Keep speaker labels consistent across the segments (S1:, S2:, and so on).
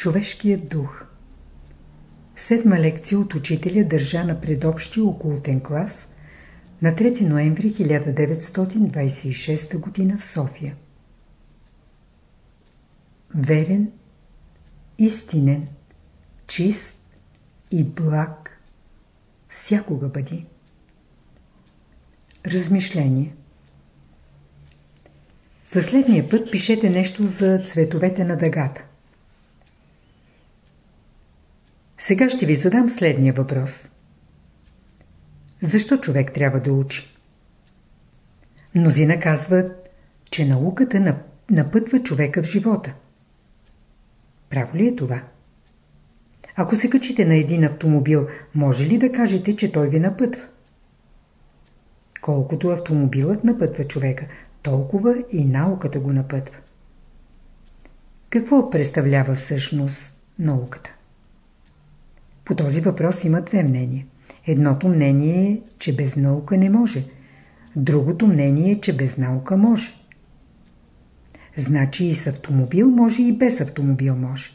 S1: Човешкият дух Седма лекция от учителя държа на предобщия окултен клас на 3 ноември 1926 г. в София. Верен, истинен, чист и благ всякога бъди. Размишление За следния път пишете нещо за цветовете на дъгата. Сега ще ви задам следния въпрос. Защо човек трябва да учи? Мнозина казват, че науката напътва човека в живота. Право ли е това? Ако се качите на един автомобил, може ли да кажете, че той ви напътва? Колкото автомобилът напътва човека, толкова и науката го напътва. Какво представлява всъщност науката? По този въпрос има две мнения. Едното мнение е, че без наука не може. Другото мнение е, че без наука може. Значи и с автомобил може и без автомобил може.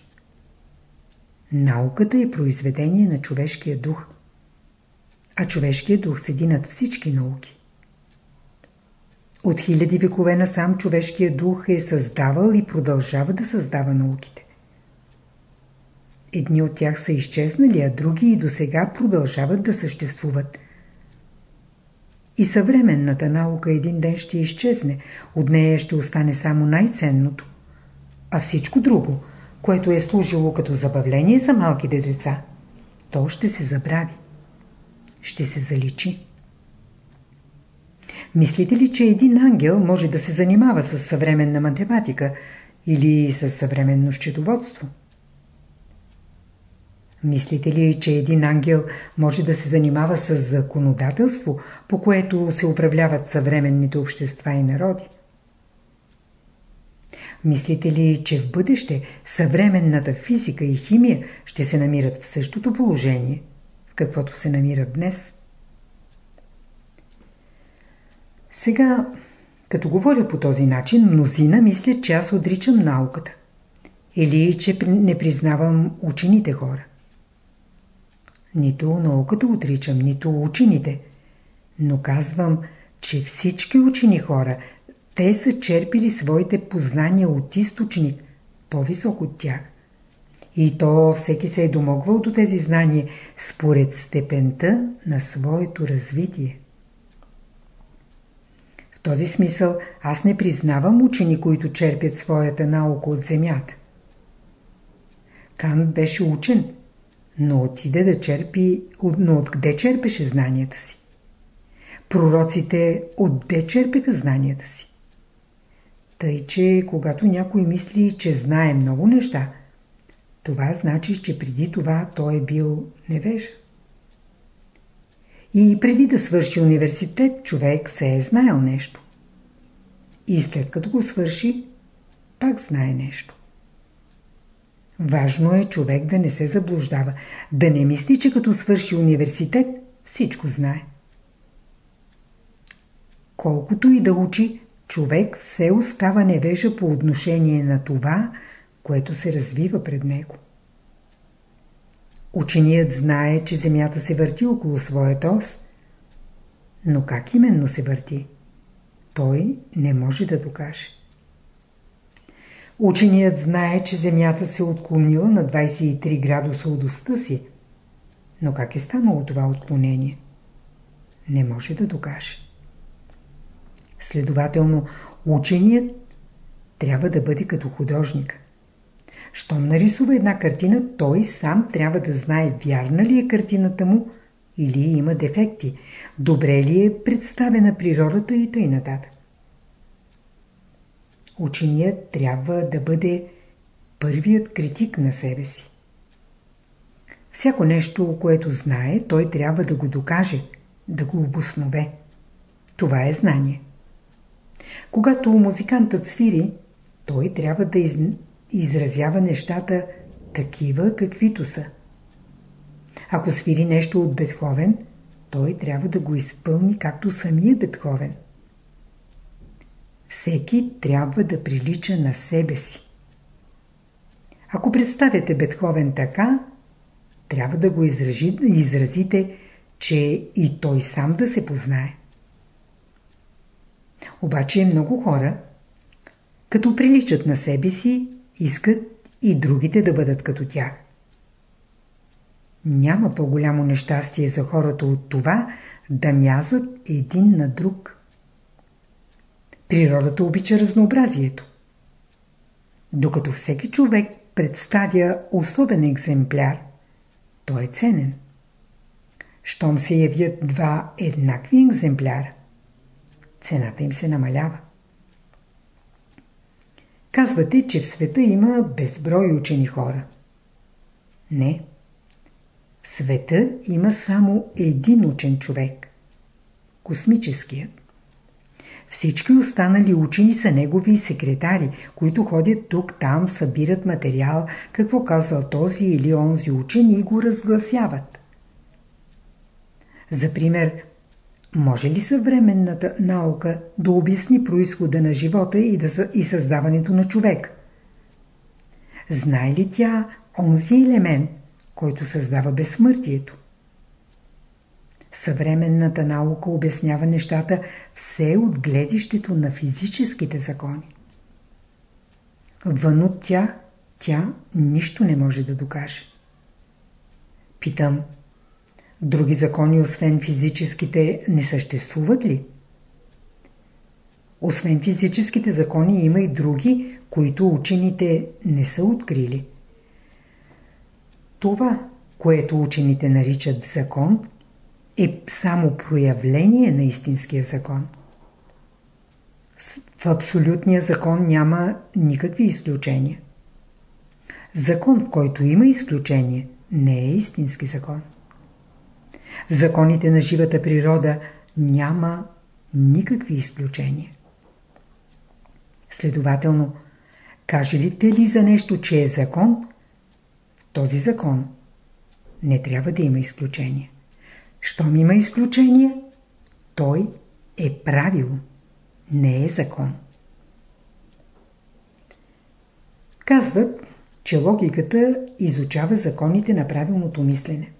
S1: Науката е произведение на човешкия дух. А човешкият дух седи над всички науки. От хиляди векове насам човешкият дух е създавал и продължава да създава науките. Едни от тях са изчезнали, а други и до сега продължават да съществуват. И съвременната наука един ден ще изчезне, от нея ще остане само най-ценното. А всичко друго, което е служило като забавление за малките деца, то ще се забрави. Ще се заличи. Мислите ли, че един ангел може да се занимава с съвременна математика или с съвременно счетоводство? Мислите ли, че един ангел може да се занимава с законодателство, по което се управляват съвременните общества и народи? Мислите ли, че в бъдеще съвременната физика и химия ще се намират в същото положение, в каквото се намират днес? Сега, като говоря по този начин, мнозина мислят, че аз отричам науката. Или, че не признавам учените хора. Нито науката отричам, нито учените. Но казвам, че всички учени хора, те са черпили своите познания от източник, по-висок от тях. И то всеки се е домогвал до тези знания според степента на своето развитие. В този смисъл аз не признавам учени, които черпят своята наука от земята. Кант беше учен, но отиде да черпи, но откъде черпеше знанията си? Пророците отде черпеха знанията си? Тъй, че когато някой мисли, че знае много неща, това значи, че преди това той е бил невеж. И преди да свърши университет, човек се е знаел нещо. И след като го свърши, пак знае нещо. Важно е човек да не се заблуждава, да не мисли, че като свърши университет, всичко знае. Колкото и да учи, човек все остава невежа по отношение на това, което се развива пред него. Ученият знае, че Земята се върти около своята ос, но как именно се върти? Той не може да докаже. Ученият знае, че Земята се отклонила на 23 градуса от оста си. Но как е станало това отклонение? Не може да докаже. Следователно, ученият трябва да бъде като художник. Щом нарисува една картина, той сам трябва да знае вярна ли е картината му или има дефекти, добре ли е представена природата и т.н. нататък. Ученият трябва да бъде първият критик на себе си. Всяко нещо, което знае, той трябва да го докаже, да го обоснове. Това е знание. Когато музикантът свири, той трябва да из... изразява нещата такива, каквито са. Ако свири нещо от Бетховен, той трябва да го изпълни както самия Бетховен. Всеки трябва да прилича на себе си. Ако представяте Бетховен така, трябва да го изражи, изразите, че и той сам да се познае. Обаче много хора, като приличат на себе си, искат и другите да бъдат като тях. Няма по-голямо нещастие за хората от това да мязат един на друг. Природата обича разнообразието. Докато всеки човек представя особен екземпляр, той е ценен. Щом се явят два еднакви екземпляра, цената им се намалява. Казвате, че в света има безброй учени хора. Не. В света има само един учен човек. Космическият. Всички останали учени са негови секретари, които ходят тук-там, събират материал, какво казал този или онзи учен и го разгласяват. За пример, може ли съвременната наука да обясни происхода на живота и, да, и създаването на човек? Знае ли тя онзи елемент, който създава безсмъртието? Съвременната наука обяснява нещата все от гледището на физическите закони. Вън от тях тя нищо не може да докаже. Питам, други закони освен физическите не съществуват ли? Освен физическите закони има и други, които учените не са открили. Това, което учените наричат закон, е само проявление на истинския закон. В абсолютния закон няма никакви изключения. Закон, в който има изключение, не е истински закон. В законите на живата природа няма никакви изключения. Следователно, кажете ли за нещо, че е закон, в този закон не трябва да има изключение. Щом има изключение, той е правило, не е закон. Казват, че логиката изучава законите на правилното мислене.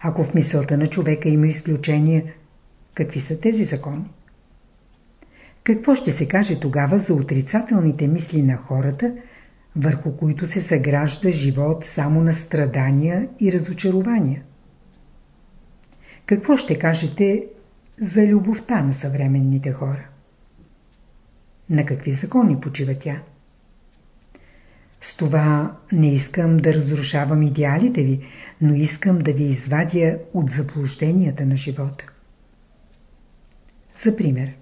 S1: Ако в мисълта на човека има изключения, какви са тези закони? Какво ще се каже тогава за отрицателните мисли на хората, върху които се съгражда живот само на страдания и разочарования? Какво ще кажете за любовта на съвременните хора? На какви закони почива тя? С това не искам да разрушавам идеалите ви, но искам да ви извадя от заблужденията на живота. За пример.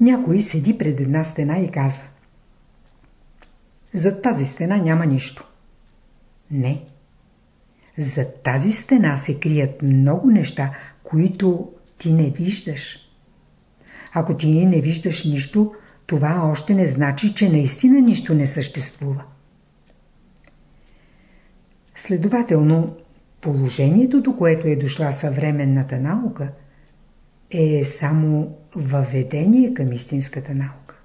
S1: Някой седи пред една стена и казва За тази стена няма нищо. Не. За тази стена се крият много неща, които ти не виждаш. Ако ти не виждаш нищо, това още не значи, че наистина нищо не съществува. Следователно, положението, до което е дошла съвременната наука, е само въведение към истинската наука.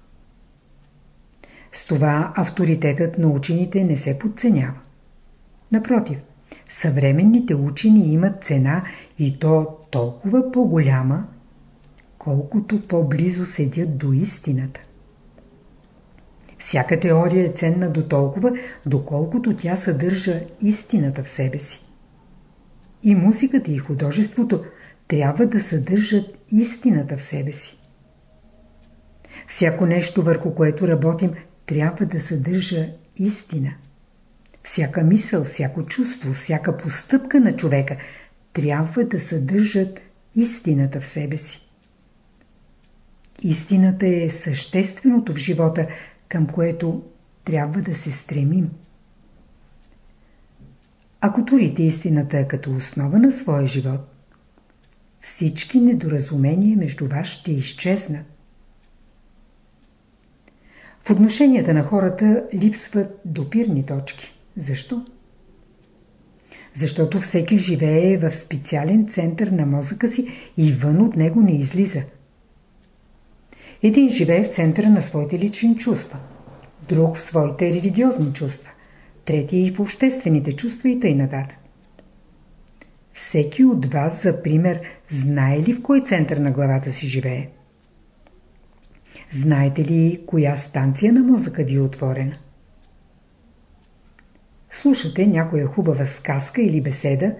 S1: С това авторитетът на учените не се подценява. Напротив, съвременните учени имат цена и то толкова по-голяма, колкото по-близо седят до истината. Всяка теория е ценна до толкова, доколкото тя съдържа истината в себе си. И музиката и художеството трябва да съдържат истината в себе си. Всяко нещо, върху което работим, трябва да съдържа истина. Всяка мисъл, всяко чувство, всяка постъпка на човека трябва да съдържат истината в себе си. Истината е същественото в живота, към което трябва да се стремим. Ако турите истината като основа на своя живот, всички недоразумения между вас ще изчезнат. В отношенията на хората липсват допирни точки. Защо? Защото всеки живее в специален център на мозъка си и вън от него не излиза. Един живее в центъра на своите лични чувства. друг в своите религиозни чувства, трети в обществените чувства и т.н. Всеки от вас, за пример, знае ли в кой център на главата си живее? Знаете ли коя станция на мозъка ви е отворена? Слушате някоя хубава сказка или беседа,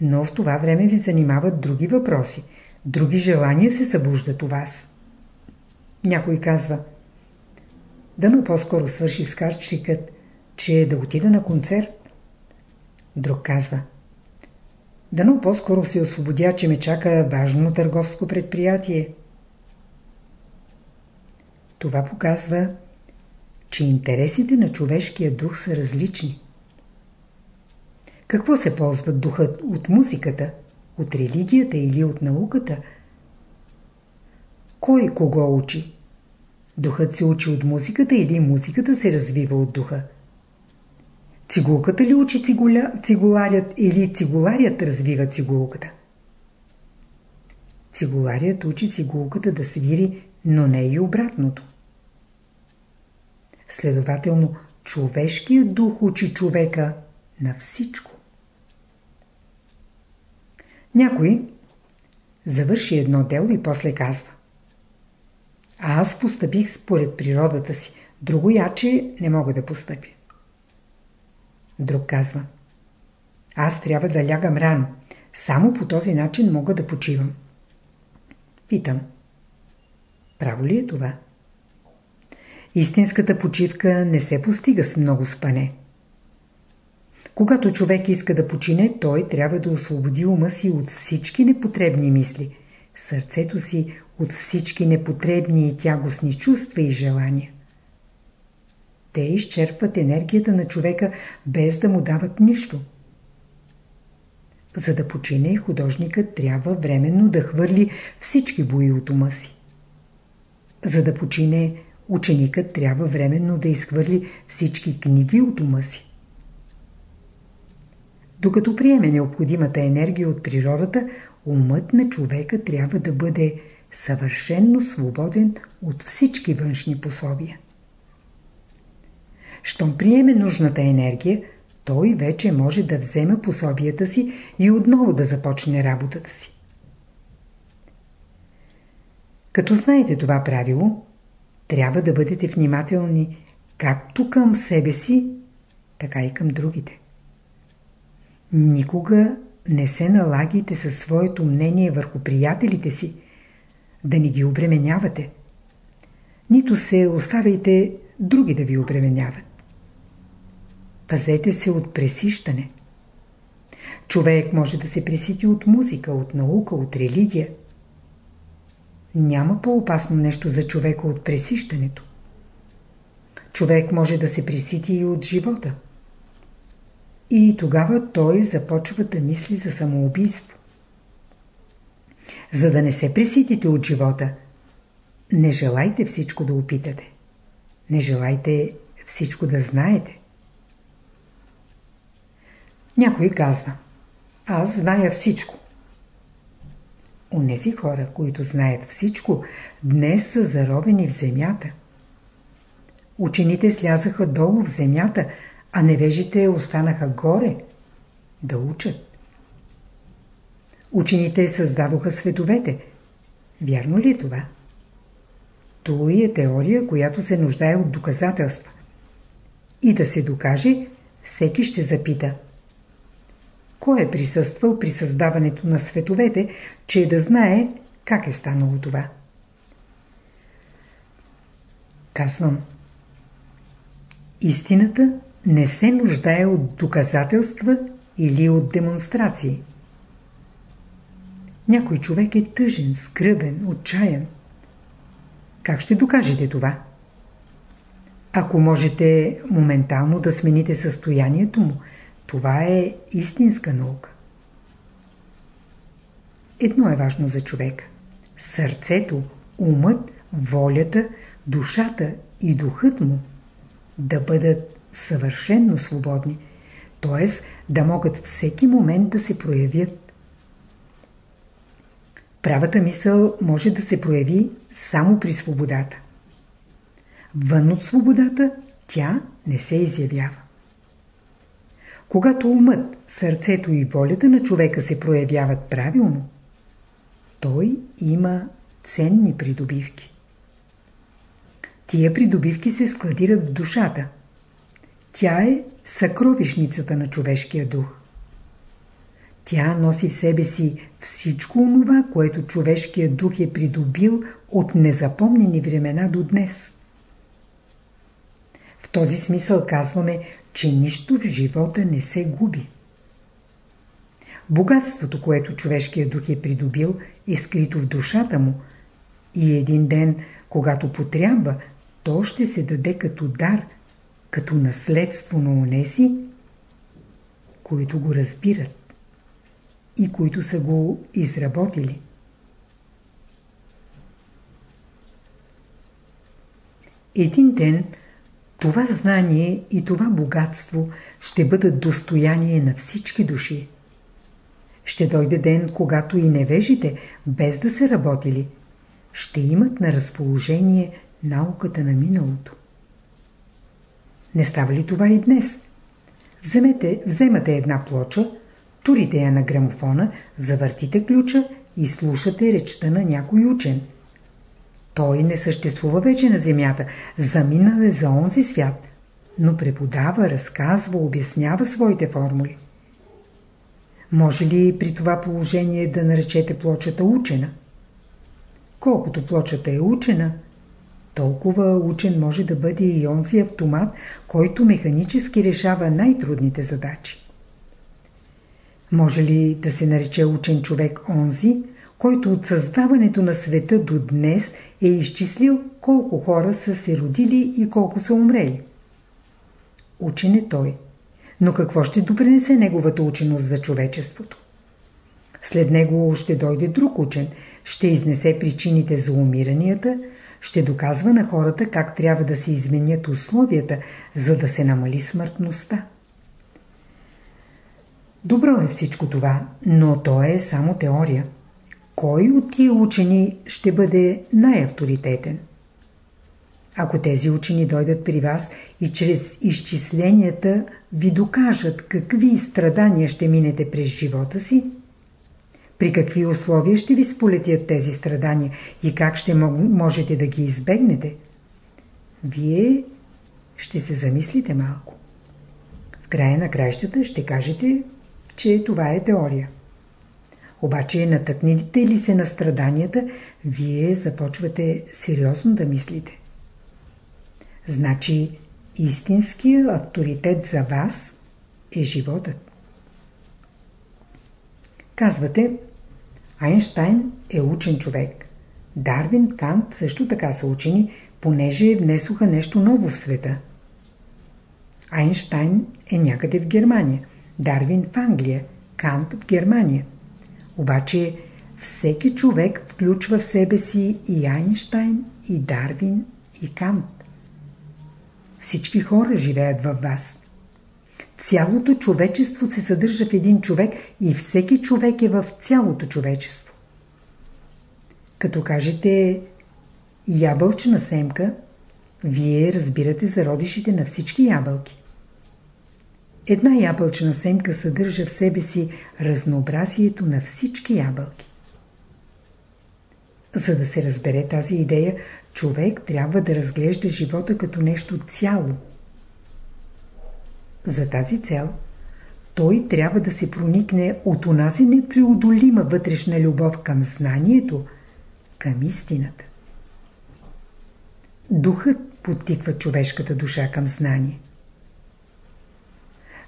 S1: но в това време ви занимават други въпроси, други желания се събуждат у вас. Някой казва Дано по-скоро свърши сказчикът, че е да отида на концерт. Друг казва Дано по-скоро се освободя, че ме чака важно търговско предприятие. Това показва, че интересите на човешкия дух са различни. Какво се ползва духът от музиката, от религията или от науката? Кой кого учи? Духът се учи от музиката или музиката се развива от духа? Цигулката ли учи цигуля, цигуларят или цигуларият развива цигулката? Цигуларият учи цигулката да свири, но не и обратното. Следователно, човешкият дух учи човека на всичко. Някой завърши едно дело и после казва А аз постъпих според природата си, друго яче не мога да постъпя. Друг казва Аз трябва да лягам рано, само по този начин мога да почивам. Питам Право ли е това? Истинската почивка не се постига с много спане. Когато човек иска да почине, той трябва да освободи ума си от всички непотребни мисли, сърцето си от всички непотребни и тягостни чувства и желания. Те изчерпват енергията на човека без да му дават нищо. За да почине, художникът трябва временно да хвърли всички бои от ума си. За да почине, ученикът трябва временно да изхвърли всички книги от ума си. Докато приеме необходимата енергия от природата, умът на човека трябва да бъде съвършенно свободен от всички външни пособия. Щом приеме нужната енергия, той вече може да вземе пособията си и отново да започне работата си. Като знаете това правило, трябва да бъдете внимателни както към себе си, така и към другите. Никога не се налагайте със своето мнение върху приятелите си, да не ги обременявате. Нито се оставяйте други да ви обременяват. Пазете се от пресищане. Човек може да се пресити от музика, от наука, от религия. Няма по-опасно нещо за човека от пресищането. Човек може да се пресити и от живота. И тогава той започва да мисли за самоубийство. За да не се преситите от живота, не желайте всичко да опитате. Не желайте всичко да знаете. Някой казва, аз зная всичко. Онези хора, които знаят всичко, днес са заровени в земята. Учените слязаха долу в земята, а невежите останаха горе да учат. Учените създадоха световете. Вярно ли е това? Това е теория, която се нуждае от доказателства. И да се докаже, всеки ще запита. Кой е присъствал при създаването на световете, че да знае как е станало това? Казвам. Истината не се нуждае от доказателства или от демонстрации. Някой човек е тъжен, скръбен, отчаян. Как ще докажете това? Ако можете моментално да смените състоянието му, това е истинска наука. Едно е важно за човека. Сърцето, умът, волята, душата и духът му да бъдат съвършенно свободни, т.е. да могат всеки момент да се проявят. Правата мисъл може да се прояви само при свободата. вън от свободата тя не се изявява. Когато умът, сърцето и волята на човека се проявяват правилно, той има ценни придобивки. Тия придобивки се складират в душата. Тя е съкровишницата на човешкия дух. Тя носи в себе си всичко онова, което човешкият дух е придобил от незапомнени времена до днес. В този смисъл казваме, че нищо в живота не се губи. Богатството, което човешкият дух е придобил, е скрито в душата му и един ден, когато потрябва, то ще се даде като дар, като наследство на унеси, които го разбират и които са го изработили. Един ден това знание и това богатство ще бъдат достояние на всички души. Ще дойде ден, когато и невежите, без да са работили, ще имат на разположение науката на миналото. Не става ли това и днес? Вземете, вземате една плоча, турите я на грамофона, завъртите ключа и слушате речта на някой учен. Той не съществува вече на земята, заминал е за онзи свят, но преподава, разказва, обяснява своите формули. Може ли при това положение да наречете плочата учена? Колкото плочата е учена, толкова учен може да бъде и онзи автомат, който механически решава най-трудните задачи. Може ли да се нарече учен човек онзи, който от създаването на света до днес е изчислил колко хора са се родили и колко са умрели? Учен е той. Но какво ще допринесе неговата ученост за човечеството? След него ще дойде друг учен, ще изнесе причините за умиранията, ще доказва на хората как трябва да се изменят условията, за да се намали смъртността. Добро е всичко това, но то е само теория. Кой от тия учени ще бъде най-авторитетен? Ако тези учени дойдат при вас и чрез изчисленията ви докажат какви страдания ще минете през живота си, при какви условия ще ви сполетят тези страдания и как ще можете да ги избегнете, вие ще се замислите малко. В края на краищата ще кажете, че това е теория. Обаче натъкнете ли се на страданията, вие започвате сериозно да мислите. Значи истинският авторитет за вас е животът. Казвате, Айнштайн е учен човек. Дарвин, Кант също така са учени, понеже внесоха нещо ново в света. Айнштайн е някъде в Германия, Дарвин в Англия, Кант в Германия. Обаче всеки човек включва в себе си и Айнштайн, и Дарвин, и Кант. Всички хора живеят във вас. Цялото човечество се съдържа в един човек и всеки човек е в цялото човечество. Като кажете ябълчна семка, вие разбирате зародишите на всички ябълки. Една ябълчна семка съдържа в себе си разнообразието на всички ябълки. За да се разбере тази идея, човек трябва да разглежда живота като нещо цяло. За тази цел той трябва да се проникне от онази непреодолима вътрешна любов към знанието, към истината. Духът подтиква човешката душа към знание.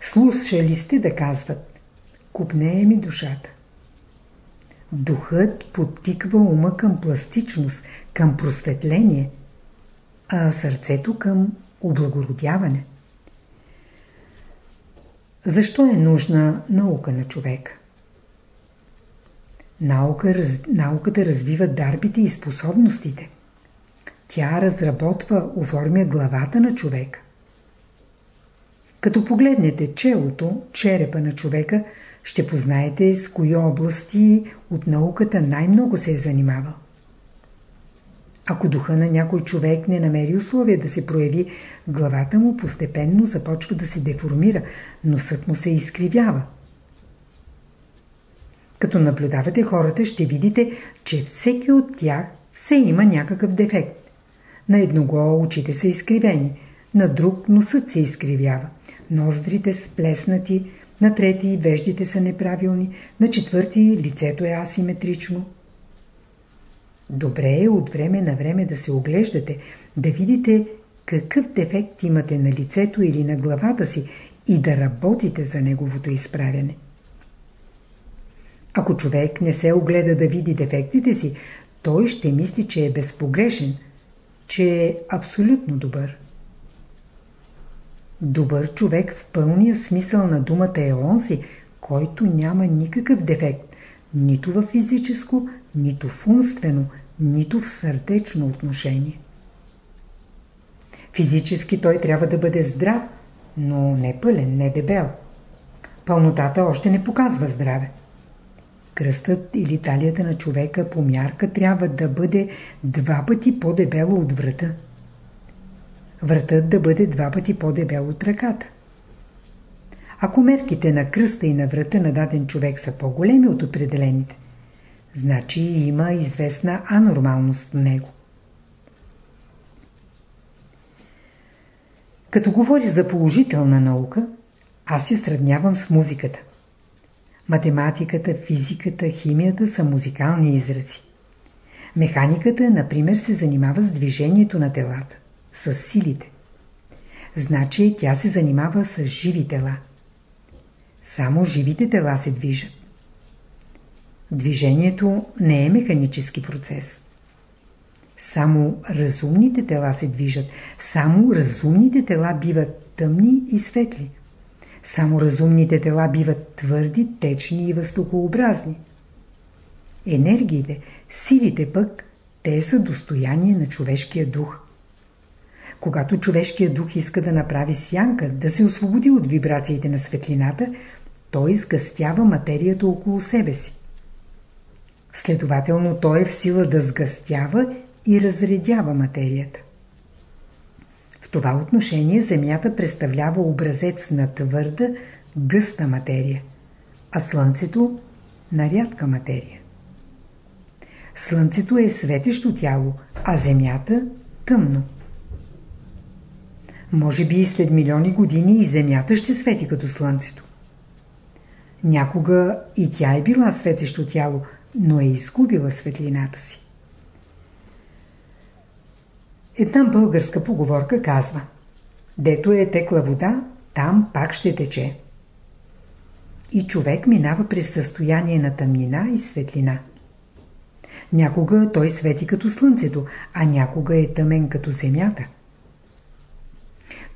S1: Слушали сте да казват Купнее ми душата. Духът подтиква ума към пластичност, към просветление, а сърцето към облагородяване. Защо е нужна наука на човека? Наука, раз, науката развива дарбите и способностите. Тя разработва, оформя главата на човека. Като погледнете челото, черепа на човека, ще познаете с кои области от науката най-много се е занимавал. Ако духа на някой човек не намери условия да се прояви, главата му постепенно започва да се деформира, носът му се изкривява. Като наблюдавате хората, ще видите, че всеки от тях все има някакъв дефект. На едного очите са изкривени, на друг носът се изкривява, ноздрите сплеснати, на трети веждите са неправилни, на четвърти лицето е асиметрично. Добре е от време на време да се оглеждате, да видите какъв дефект имате на лицето или на главата си и да работите за неговото изправяне. Ако човек не се огледа да види дефектите си, той ще мисли, че е безпогрешен, че е абсолютно добър. Добър човек в пълния смисъл на думата е онзи, който няма никакъв дефект, нито в физическо, нито в умствено, нито в сърдечно отношение. Физически той трябва да бъде здрав, но не пълен, не дебел. Пълнотата още не показва здраве. Кръстът или талията на човека по мярка трябва да бъде два пъти по-дебело от врата. Вратът да бъде два пъти по-дебел от ръката. Ако мерките на кръста и на врата на даден човек са по-големи от определените, значи има известна анормалност в него. Като говоря за положителна наука, аз я сравнявам с музиката. Математиката, физиката, химията са музикални изрази. Механиката, например, се занимава с движението на телата, с силите. Значи тя се занимава с живи тела. Само живите тела се движат. Движението не е механически процес. Само разумните тела се движат. Само разумните тела биват тъмни и светли. Само разумните тела биват твърди, течни и въздухообразни. Енергиите, силите пък, те са достояние на човешкия дух. Когато човешкият дух иска да направи сянка, да се освободи от вибрациите на светлината, той изгъстява материята около себе си. Следователно той е в сила да сгъстява и разредява материята. В това отношение Земята представлява образец на твърда, гъста материя, а Слънцето – на рядка материя. Слънцето е светещо тяло, а Земята – тъмно. Може би и след милиони години и Земята ще свети като Слънцето. Някога и тя е била светещо тяло, но е изгубила светлината си. Една българска поговорка казва Дето е текла вода, там пак ще тече. И човек минава през състояние на тъмнина и светлина. Някога той свети като слънцето, а някога е тъмен като земята.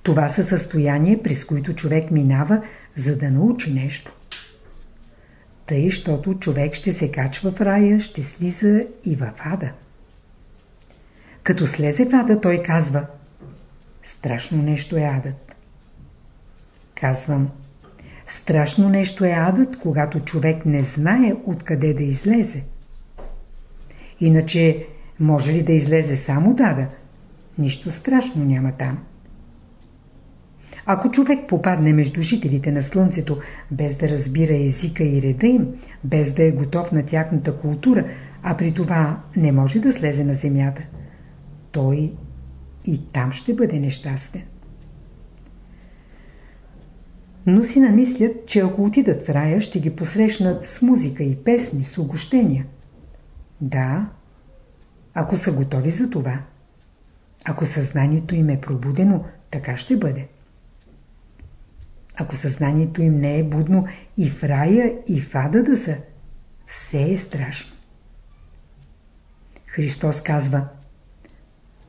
S1: Това са състояния, през които човек минава, за да научи нещо. Тъй, щото човек ще се качва в рая, ще слиза и в ада. Като слезе в ада, той казва Страшно нещо е адът. Казвам Страшно нещо е адът, когато човек не знае откъде да излезе. Иначе, може ли да излезе само дада? Нищо страшно няма там. Ако човек попадне между жителите на Слънцето, без да разбира езика и реда им, без да е готов на тяхната култура, а при това не може да слезе на земята, той и там ще бъде нещастен. Но си намислят, че ако отидат в рая, ще ги посрещнат с музика и песни, с угощения. Да, ако са готови за това. Ако съзнанието им е пробудено, така ще бъде. Ако съзнанието им не е будно и в рая, и в ада да са, все е страшно. Христос казва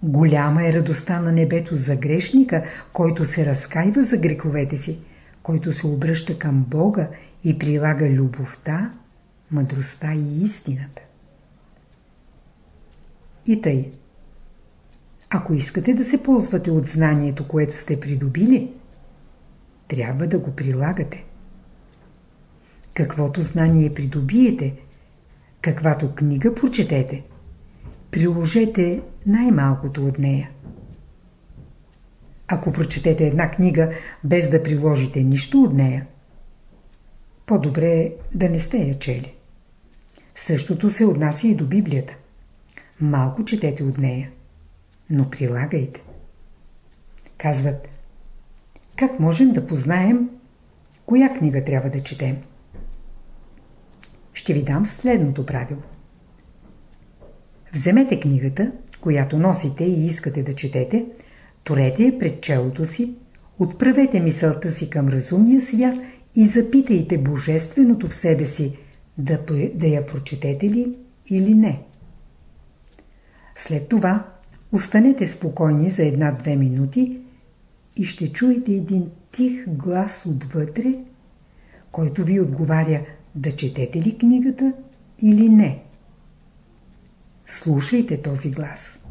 S1: Голяма е радостта на небето за грешника, който се разкаива за греховете си, който се обръща към Бога и прилага любовта, мъдростта и истината. И тъй. Ако искате да се ползвате от знанието, което сте придобили, трябва да го прилагате. Каквото знание придобиете, каквато книга прочетете, приложете най-малкото от нея. Ако прочетете една книга без да приложите нищо от нея, по-добре е да не сте я чели. Същото се отнася и до Библията. Малко четете от нея, но прилагайте. Казват, как можем да познаем коя книга трябва да четем? Ще ви дам следното правило. Вземете книгата, която носите и искате да четете, Торете я пред челото си, отправете мисълта си към разумния свят и запитайте Божественото в себе си, да, да я прочетете ли или не. След това останете спокойни за една-две минути и ще чуете един тих глас отвътре, който ви отговаря да четете ли книгата или не. Слушайте този глас.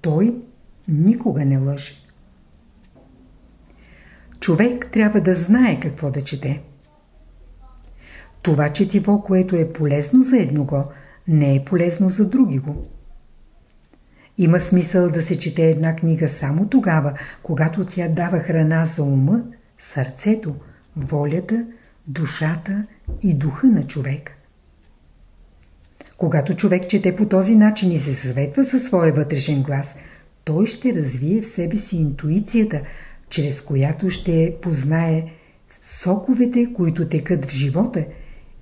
S1: Той никога не лъже. Човек трябва да знае какво да чете. Това четиво, което е полезно за едного, не е полезно за други го. Има смисъл да се чете една книга само тогава, когато тя дава храна за ума, сърцето, волята, душата и духа на човека. Когато човек чете по този начин и се съветва със своя вътрешен глас – той ще развие в себе си интуицията, чрез която ще познае соковете, които текат в живота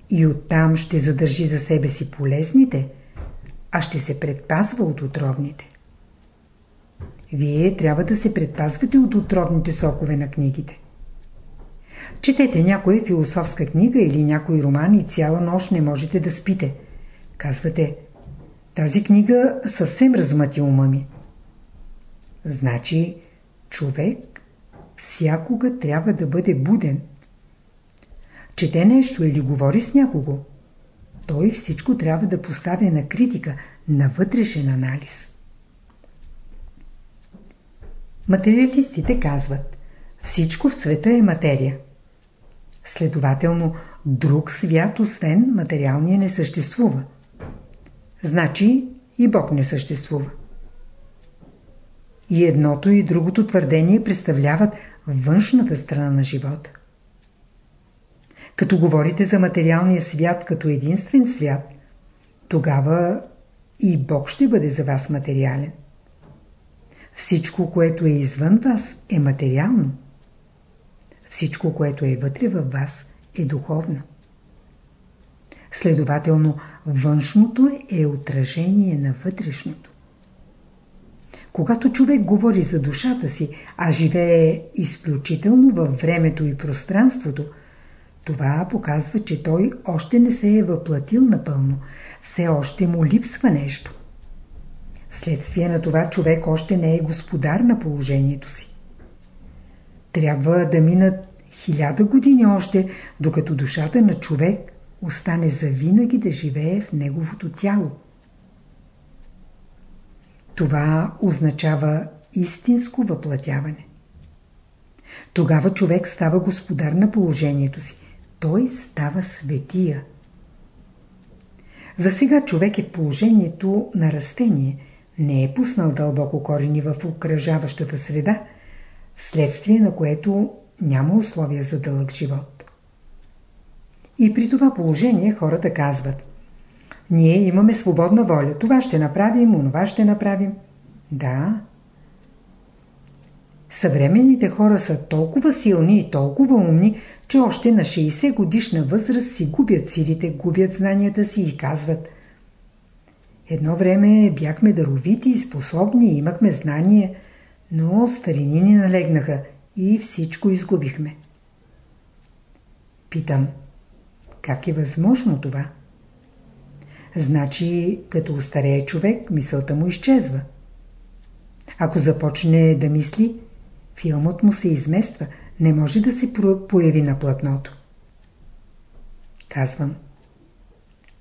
S1: и оттам ще задържи за себе си полезните, а ще се предпазва от отровните. Вие трябва да се предпазвате от отровните сокове на книгите. Четете някоя философска книга или някой роман и цяла нощ не можете да спите. Казвате, тази книга съвсем размъти ума ми. Значи човек всякога трябва да бъде буден. Чете нещо или говори с някого. Той всичко трябва да поставя на критика, на вътрешен анализ. Материалистите казват всичко в света е материя. Следователно, друг свят, освен материалния, не съществува. Значи и Бог не съществува. И едното и другото твърдение представляват външната страна на живота. Като говорите за материалния свят като единствен свят, тогава и Бог ще бъде за вас материален. Всичко, което е извън вас, е материално. Всичко, което е вътре във вас, е духовно. Следователно, външното е отражение на вътрешното. Когато човек говори за душата си, а живее изключително във времето и пространството, това показва, че той още не се е въплатил напълно, все още му липсва нещо. Вследствие на това човек още не е господар на положението си. Трябва да минат хиляда години още, докато душата на човек остане завинаги да живее в неговото тяло. Това означава истинско въплатяване. Тогава човек става господар на положението си. Той става светия. За сега човек е в положението на растение. Не е пуснал дълбоко корени в окръжаващата среда, следствие на което няма условия за дълъг живот. И при това положение хората казват ние имаме свободна воля. Това ще направим, онова ще направим. Да. Съвременните хора са толкова силни и толкова умни, че още на 60 годишна възраст си губят силите, губят знанията си и казват Едно време бяхме даровити и способни, имахме знания, но старини ни налегнаха и всичко изгубихме. Питам, как е възможно това? Значи, като устарее човек, мисълта му изчезва. Ако започне да мисли, филмът му се измества, не може да се появи на платното. Казвам,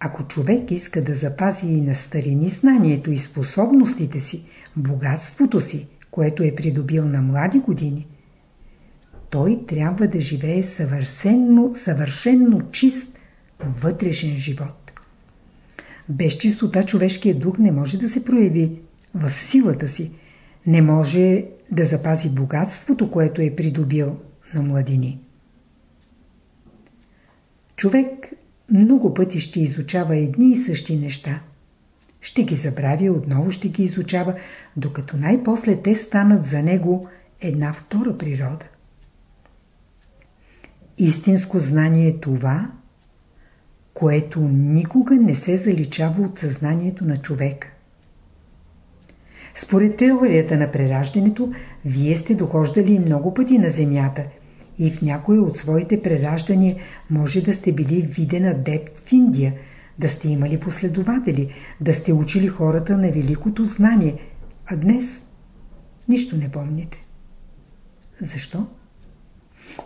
S1: ако човек иска да запази и на старини знанието и способностите си, богатството си, което е придобил на млади години, той трябва да живее съвършенно, съвършенно чист вътрешен живот. Без чистота човешкият дух не може да се прояви в силата си. Не може да запази богатството, което е придобил на младини. Човек много пъти ще изучава едни и същи неща. Ще ги забрави, отново ще ги изучава, докато най-после те станат за него една втора природа. Истинско знание е това, което никога не се заличава от съзнанието на човека. Според теорията на прераждането, вие сте дохождали много пъти на Земята и в някои от своите прераждания може да сте били виден адепт в Индия, да сте имали последователи, да сте учили хората на великото знание, а днес нищо не помните. Защо?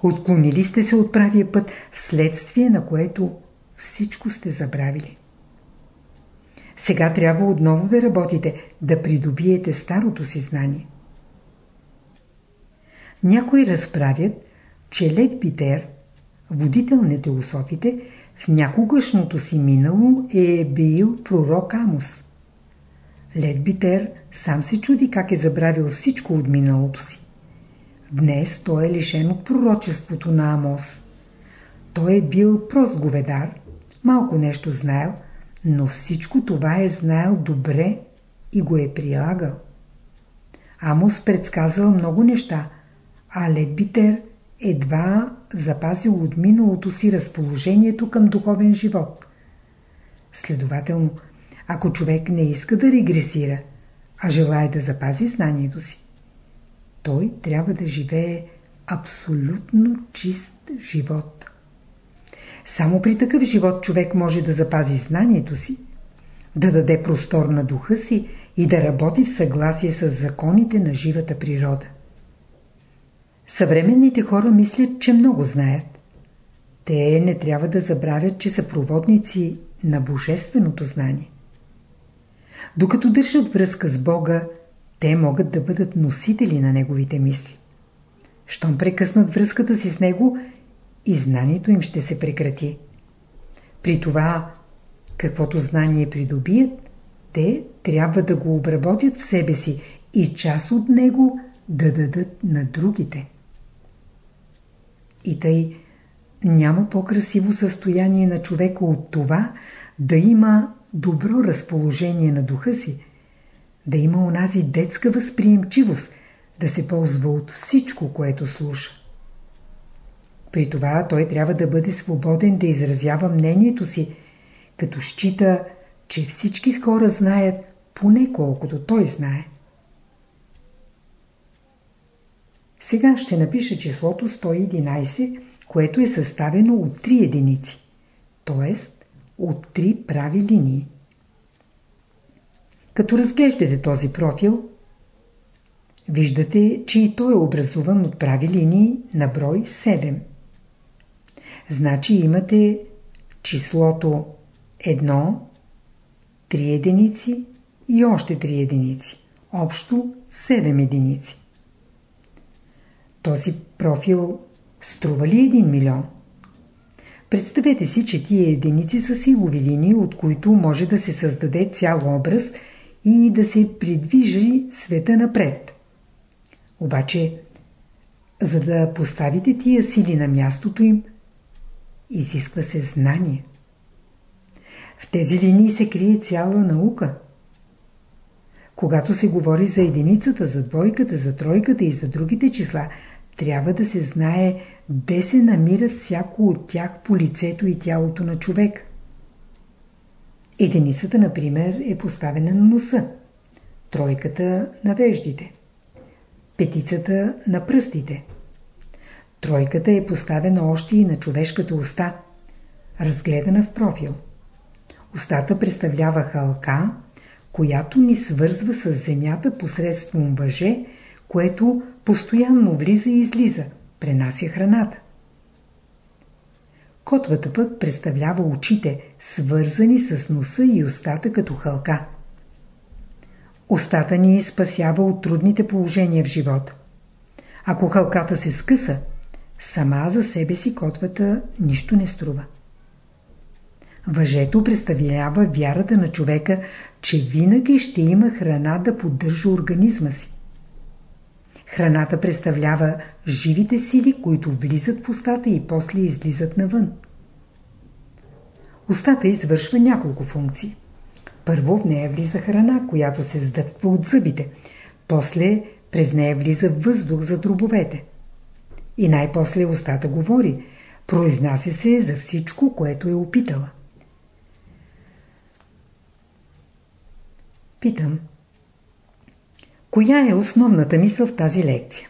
S1: Отклонили сте се от правия път, вследствие на което всичко сте забравили. Сега трябва отново да работите, да придобиете старото си знание. Някои разправят, че Лед Питер, водител на теософите, в някогашното си минало е бил пророк Амос. Лед Битер сам се чуди как е забравил всичко от миналото си. Днес той е лишен от пророчеството на Амос. Той е бил прост говедар, малко нещо знаел, но всичко това е знаел добре и го е прилагал. Амос предсказал много неща, а Лебитер едва запазил от миналото си разположението към духовен живот. Следователно, ако човек не иска да регресира, а желая да запази знанието си, той трябва да живее абсолютно чист живот. Само при такъв живот човек може да запази знанието си, да даде простор на духа си и да работи в съгласие с законите на живата природа. Съвременните хора мислят, че много знаят. Те не трябва да забравят, че са проводници на божественото знание. Докато държат връзка с Бога, те могат да бъдат носители на Неговите мисли. Щом прекъснат връзката си с Него, и знанието им ще се прекрати. При това, каквото знание придобият, те трябва да го обработят в себе си и част от него да дадат на другите. И тъй няма по-красиво състояние на човека от това да има добро разположение на духа си, да има онази детска възприемчивост, да се ползва от всичко, което слуша. При това той трябва да бъде свободен да изразява мнението си, като счита, че всички хора знаят поне колкото той знае. Сега ще напиша числото 111, което е съставено от 3 единици, т.е. от 3 прави линии. Като разглеждате този профил, виждате, че и той е образуван от прави линии на брой 7. Значи имате числото 1, 3 единици и още 3 единици. Общо 7 единици. Този профил струва ли 1 милион? Представете си, че тия единици са силови линии, от които може да се създаде цял образ и да се придвижи света напред. Обаче, за да поставите тия сили на мястото им, Изисква се знание. В тези линии се крие цяла наука. Когато се говори за единицата, за двойката, за тройката и за другите числа, трябва да се знае де се намира всяко от тях по лицето и тялото на човек. Единицата, например, е поставена на носа, тройката на веждите, петицата на пръстите, Тройката е поставена още и на човешката уста, разгледана в профил. Устата представлява халка, която ни свързва с земята посредством въже, което постоянно влиза и излиза, пренася храната. Котвата пък представлява очите, свързани с носа и устата като халка. Остата ни спасява от трудните положения в живота. Ако халката се скъса, Сама за себе си котвата нищо не струва. Въжето представлява вярата на човека, че винаги ще има храна да поддържа организма си. Храната представлява живите сили, които влизат в устата и после излизат навън. Устата извършва няколко функции. Първо в нея влиза храна, която се сдъвква от зъбите. После през нея влиза въздух за дробовете. И най-после устата говори. Произнася се за всичко, което е опитала. Питам. Коя е основната мисъл в тази лекция?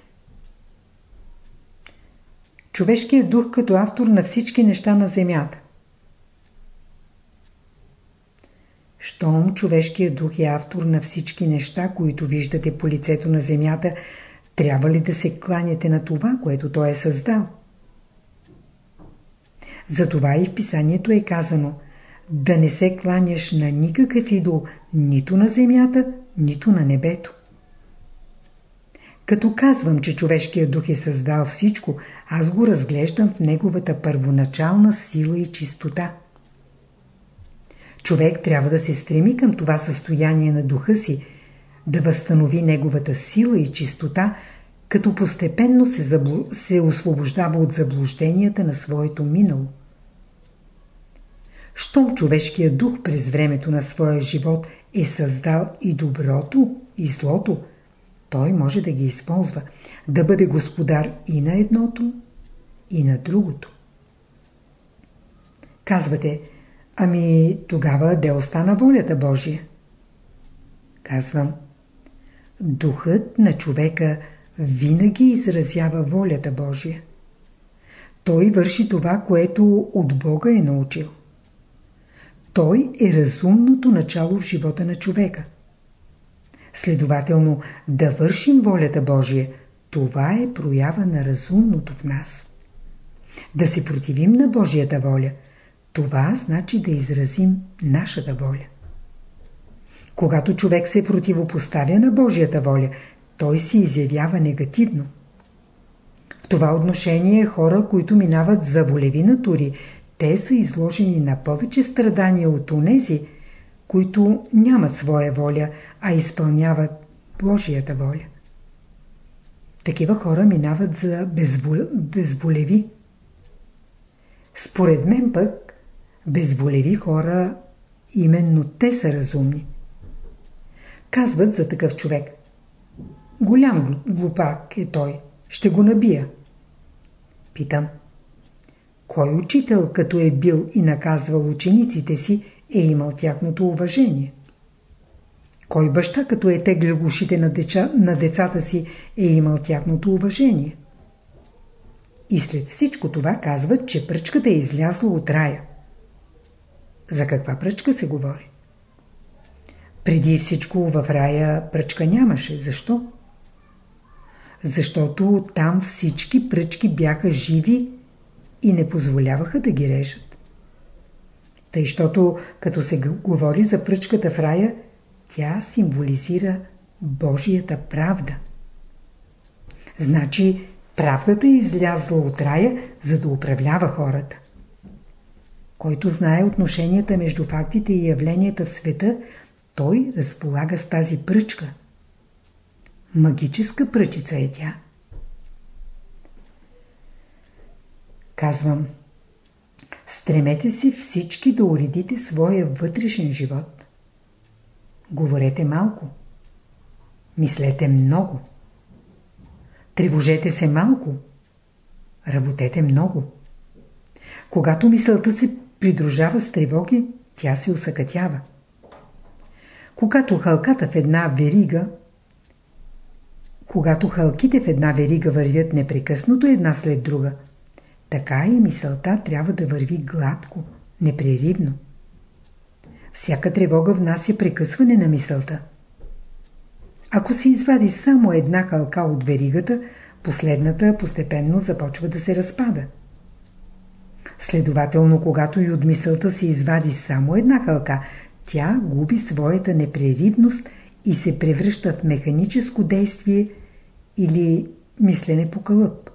S1: Човешкият дух като автор на всички неща на Земята. Щом човешкият дух е автор на всички неща, които виждате по лицето на Земята, трябва ли да се кланяте на това, което той е създал? Затова и в писанието е казано да не се кланяш на никакъв идол, нито на земята, нито на небето. Като казвам, че човешкият дух е създал всичко, аз го разглеждам в неговата първоначална сила и чистота. Човек трябва да се стреми към това състояние на духа си, да възстанови неговата сила и чистота, като постепенно се, заблу... се освобождава от заблужденията на своето минало. Щом човешкият дух през времето на своя живот е създал и доброто, и злото, той може да ги използва, да бъде господар и на едното, и на другото. Казвате, ами тогава де остана волята Божия? Казвам, духът на човека винаги изразява волята Божия. Той върши това, което от Бога е научил. Той е разумното начало в живота на човека. Следователно, да вършим волята Божия, това е проява на разумното в нас. Да се противим на Божията воля, това значи да изразим нашата воля. Когато човек се противопоставя на Божията воля, той се изявява негативно. В това отношение хора, които минават за волеви натури, те са изложени на повече страдания от онези, които нямат своя воля, а изпълняват Божията воля. Такива хора минават за безвол... безволеви. Според мен пък, безволеви хора, именно те са разумни. Казват за такъв човек. Голям глупак е той. Ще го набия. Питам. Кой учител, като е бил и наказвал учениците си, е имал тяхното уважение? Кой баща, като е теглил ушите на, деча, на децата си, е имал тяхното уважение? И след всичко това казват, че пръчката е излязла от рая. За каква пръчка се говори? Преди всичко в рая пръчка нямаше. Защо? Защото там всички пръчки бяха живи и не позволяваха да ги режат. Тъй, защото като се говори за пръчката в рая, тя символизира Божията правда. Значи, правдата е излязла от рая, за да управлява хората. Който знае отношенията между фактите и явленията в света, той разполага с тази пръчка. Магическа пръчица е тя. Казвам, стремете си всички да уредите своя вътрешен живот. Говорете малко. Мислете много. Тревожете се малко. Работете много. Когато мисълта се придружава с тревоги, тя се усъкътява. Когато халката в една верига когато халките в една верига вървят непрекъснато една след друга – така и мисълта трябва да върви гладко, непреривно. Всяка тревога внася прекъсване на мисълта. Ако се извади само една калка от веригата, последната постепенно започва да се разпада. Следователно, когато и от мисълта се извади само една калка, тя губи своята непреривност и се превръща в механическо действие или мислене по кълъп.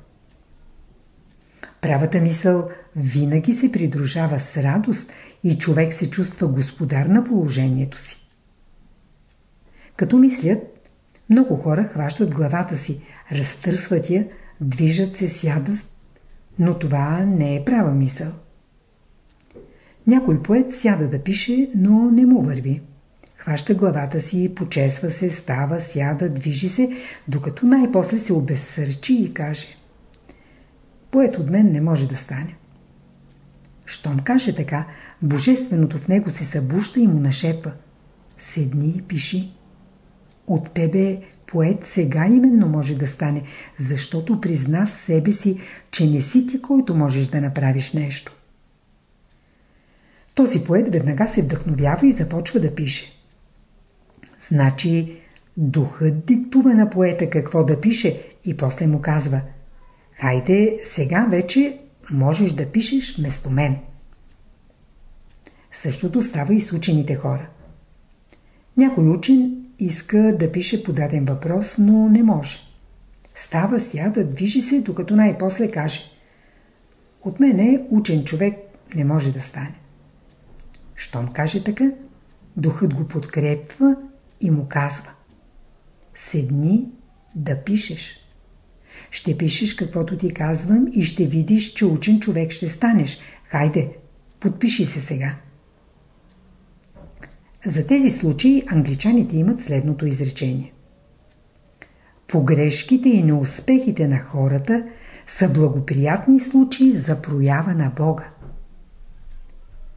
S1: Правата мисъл винаги се придружава с радост и човек се чувства господар на положението си. Като мислят, много хора хващат главата си, разтърсват я, движат се, сядат, но това не е права мисъл. Някой поет сяда да пише, но не му върви. Хваща главата си, почесва се, става, сяда, движи се, докато най-после се обезсърчи и каже Поет от мен не може да стане. Щом каже така, божественото в него се събужда и му нашепва. Седни и пиши. От тебе поет сега именно може да стане, защото призна в себе си, че не си ти, който можеш да направиш нещо. Този поет веднага се вдъхновява и започва да пише. Значи, духът диктува на поета какво да пише и после му казва Хайде, сега вече можеш да пишеш вместо мен. Същото става и с учените хора. Някой учен иска да пише по даден въпрос, но не може. Става, сяда, движи се, докато най-после каже От мене учен човек не може да стане. Щом каже така, духът го подкрепва и му казва Седни да пишеш. Ще пишеш каквото ти казвам и ще видиш, че учен човек ще станеш. Хайде, подпиши се сега. За тези случаи англичаните имат следното изречение. Погрешките и неуспехите на хората са благоприятни случаи за проява на Бога.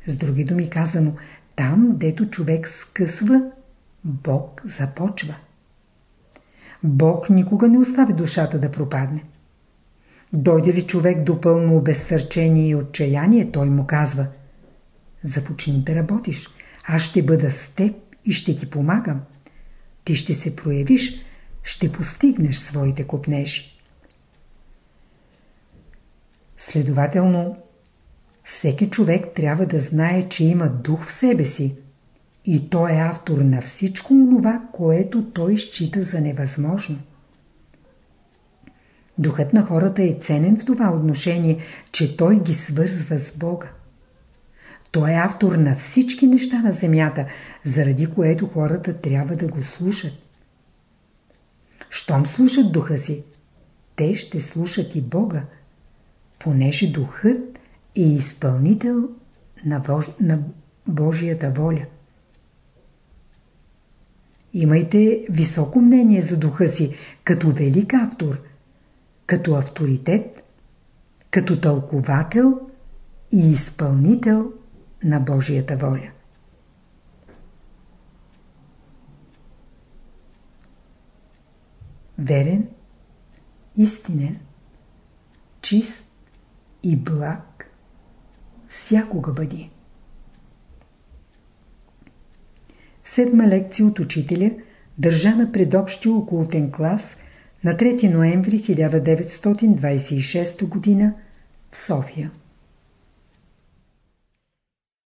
S1: С други думи казано, там, дето човек скъсва, Бог започва. Бог никога не остави душата да пропадне. Дойде ли човек до пълно обезсърчение и отчаяние, той му казва Започни да работиш. Аз ще бъда с теб и ще ти помагам. Ти ще се проявиш, ще постигнеш своите купнежи. Следователно, всеки човек трябва да знае, че има дух в себе си и той е автор на всичко това, което той счита за невъзможно. Духът на хората е ценен в това отношение, че той ги свързва с Бога. Той е автор на всички неща на земята, заради което хората трябва да го слушат. Щом слушат духа си, те ще слушат и Бога, понеже духът е изпълнител на, Бож... на Божията воля. Имайте високо мнение за духа си, като велик автор, като авторитет, като тълковател и изпълнител на Божията воля. Верен, истинен, чист и благ всякога бъди. Седма лекция от учителя, държана пред общия окултен клас на 3 ноември 1926 г. в София.